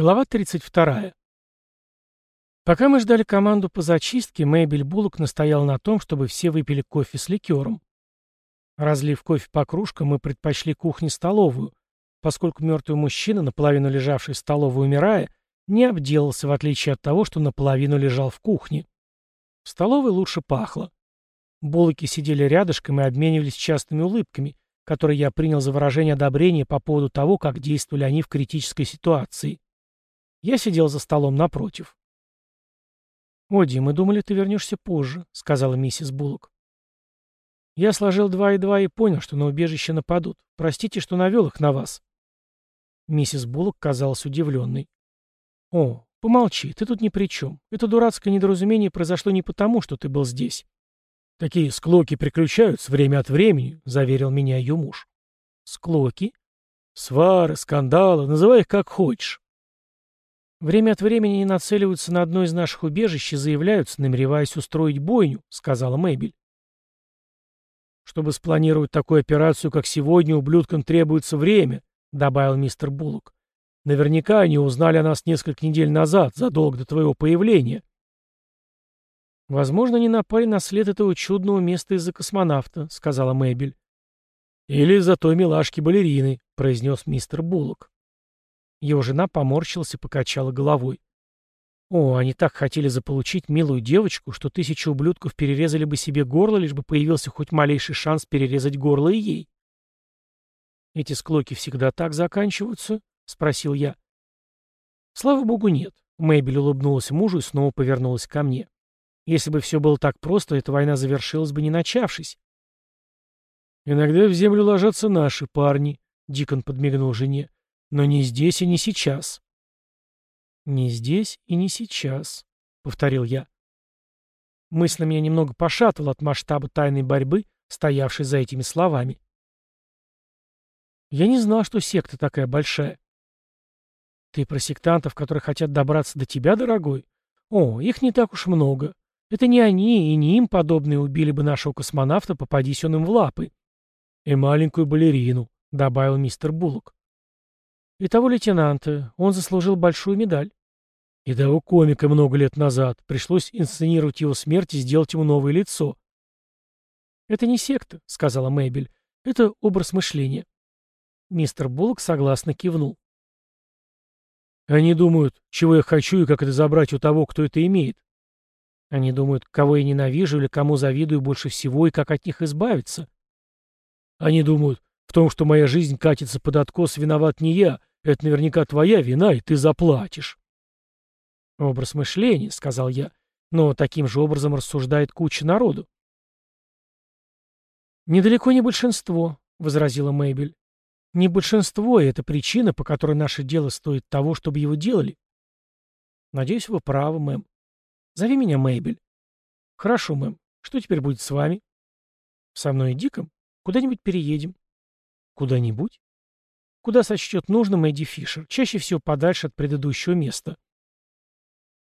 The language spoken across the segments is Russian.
Глава 32. Пока мы ждали команду по зачистке, Мэйбель Буллок настоял на том, чтобы все выпили кофе с ликером. Разлив кофе по кружкам, мы предпочли кухне-столовую, поскольку мертвый мужчина, наполовину лежавший в столовой умирая, не обделался, в отличие от того, что наполовину лежал в кухне. В столовой лучше пахло. Буллоки сидели рядышком и обменивались частыми улыбками, которые я принял за выражение одобрения по поводу того, как действовали они в критической ситуации. Я сидел за столом напротив. «Оди, мы думали, ты вернешься позже», — сказала миссис Буллок. Я сложил два и два и понял, что на убежище нападут. Простите, что навел их на вас. Миссис Буллок казалась удивленной. «О, помолчи, ты тут ни при чем. Это дурацкое недоразумение произошло не потому, что ты был здесь». «Такие склоки приключаются время от времени», — заверил меня ее муж. «Склоки?» «Свары, скандалы, называй их как хочешь. «Время от времени они нацеливаются на одно из наших убежищ и заявляются, намереваясь устроить бойню», — сказала Мэйбель. «Чтобы спланировать такую операцию, как сегодня, ублюдкам требуется время», — добавил мистер Буллок. «Наверняка они узнали о нас несколько недель назад, задолго до твоего появления». «Возможно, они напали на след этого чудного места из-за космонавта», — сказала Мэйбель. «Или из-за той милашки-балерины», — произнес мистер Буллок. Его жена поморщилась и покачала головой. О, они так хотели заполучить милую девочку, что тысячи ублюдков перерезали бы себе горло, лишь бы появился хоть малейший шанс перерезать горло и ей. «Эти склоки всегда так заканчиваются?» — спросил я. «Слава богу, нет». Мэйбель улыбнулась мужу и снова повернулась ко мне. «Если бы все было так просто, эта война завершилась бы не начавшись». «Иногда в землю ложатся наши парни», — Дикон подмигнул жене. Но не здесь и не сейчас. «Не здесь и не сейчас», — повторил я. Мысль меня немного пошатывала от масштаба тайной борьбы, стоявшей за этими словами. Я не знал, что секта такая большая. Ты про сектантов, которые хотят добраться до тебя, дорогой? О, их не так уж много. Это не они и не им подобные убили бы нашего космонавта, попадись он им в лапы. И маленькую балерину, — добавил мистер Буллок. И того лейтенанта. Он заслужил большую медаль. И того комика много лет назад. Пришлось инсценировать его смерть и сделать ему новое лицо. «Это не секта», — сказала Мэйбель. «Это образ мышления». Мистер Буллок согласно кивнул. «Они думают, чего я хочу и как это забрать у того, кто это имеет. Они думают, кого я ненавижу или кому завидую больше всего и как от них избавиться. Они думают, в том, что моя жизнь катится под откос, виноват не я, это наверняка твоя вина, и ты заплатишь. Образ мышления, сказал я, но таким же образом рассуждает куча народу. Недалеко не большинство, возразила Мэйбель. Не большинство, и это причина, по которой наше дело стоит того, чтобы его делали. Надеюсь, вы правы, мэм. Зови меня Мэйбель. Хорошо, мэм. Что теперь будет с вами? Со мной и Диком? Куда-нибудь переедем. Куда-нибудь? Куда сочтет нужным Эдди Фишер, чаще всего подальше от предыдущего места.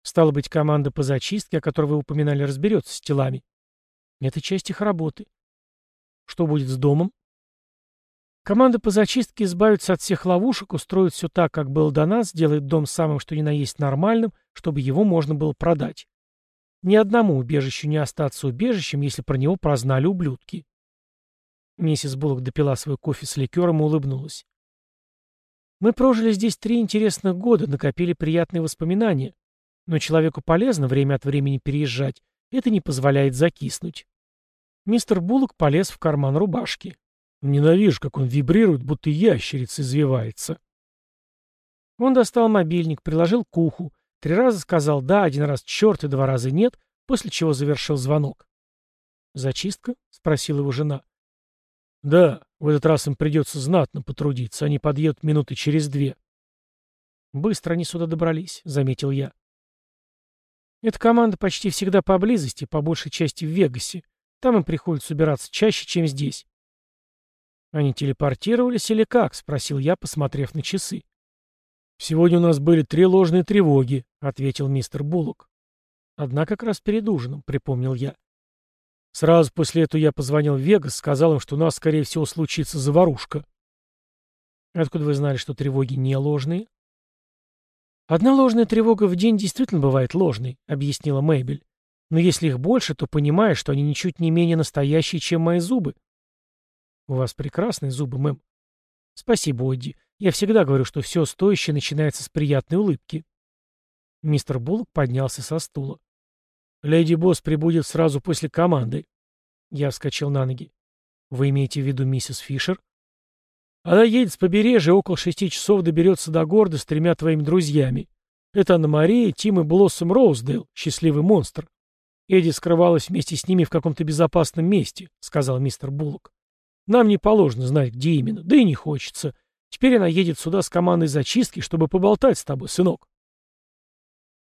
Стало быть, команда по зачистке, о которой вы упоминали, разберется с телами. Это часть их работы. Что будет с домом? Команда по зачистке избавится от всех ловушек, устроит все так, как было до нас, сделает дом самым что ни на есть нормальным, чтобы его можно было продать. Ни одному убежищу не остаться убежищем, если про него прознали ублюдки. Миссис Буллок допила свой кофе с ликером и улыбнулась. Мы прожили здесь три интересных года, накопили приятные воспоминания. Но человеку полезно время от времени переезжать, это не позволяет закиснуть. Мистер Буллок полез в карман рубашки. Ненавижу, как он вибрирует, будто ящерица извивается. Он достал мобильник, приложил к уху, три раза сказал «да», один раз «черт» и два раза «нет», после чего завершил звонок. «Зачистка?» — спросила его жена. «Да, в этот раз им придется знатно потрудиться. Они подъедут минуты через две». «Быстро они сюда добрались», — заметил я. «Эта команда почти всегда поблизости, по большей части в Вегасе. Там им приходится убираться чаще, чем здесь». «Они телепортировались или как?» — спросил я, посмотрев на часы. «Сегодня у нас были три ложные тревоги», — ответил мистер Буллок. «Одна как раз перед ужином», — припомнил я. Сразу после этого я позвонил в Вегас, сказал им, что у нас, скорее всего, случится заварушка. Откуда вы знали, что тревоги не ложные? «Одна ложная тревога в день действительно бывает ложной», — объяснила Мэйбель. «Но если их больше, то понимаешь, что они ничуть не менее настоящие, чем мои зубы». «У вас прекрасные зубы, мэм». «Спасибо, Одди. Я всегда говорю, что все стоящее начинается с приятной улыбки». Мистер Буллок поднялся со стула. «Леди Босс прибудет сразу после команды». Я вскочил на ноги. «Вы имеете в виду миссис Фишер?» «Она едет с побережья, около шести часов доберется до города с тремя твоими друзьями. Это Анна-Мария, Тим и Блоссом Роуздейл, счастливый монстр. Эдди скрывалась вместе с ними в каком-то безопасном месте», — сказал мистер Буллок. «Нам не положено знать, где именно, да и не хочется. Теперь она едет сюда с командой зачистки, чтобы поболтать с тобой, сынок».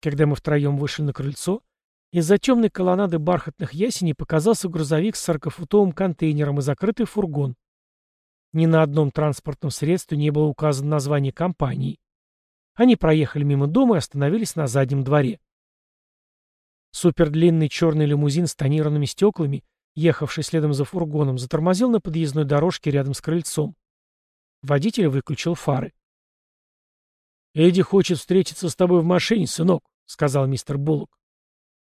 Когда мы втроем вышли на крыльцо, из-за темной колоннады бархатных ясеней показался грузовик с сорокафутовым контейнером и закрытый фургон. Ни на одном транспортном средстве не было указано название компании. Они проехали мимо дома и остановились на заднем дворе. Супердлинный черный лимузин с тонированными стеклами, ехавший следом за фургоном, затормозил на подъездной дорожке рядом с крыльцом. Водитель выключил фары. «Эдди хочет встретиться с тобой в машине, сынок», — сказал мистер Буллок.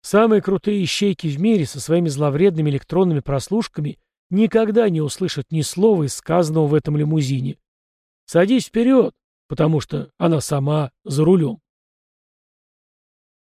«Самые крутые ищейки в мире со своими зловредными электронными прослушками никогда не услышат ни слова из сказанного в этом лимузине. Садись вперед, потому что она сама за рулем».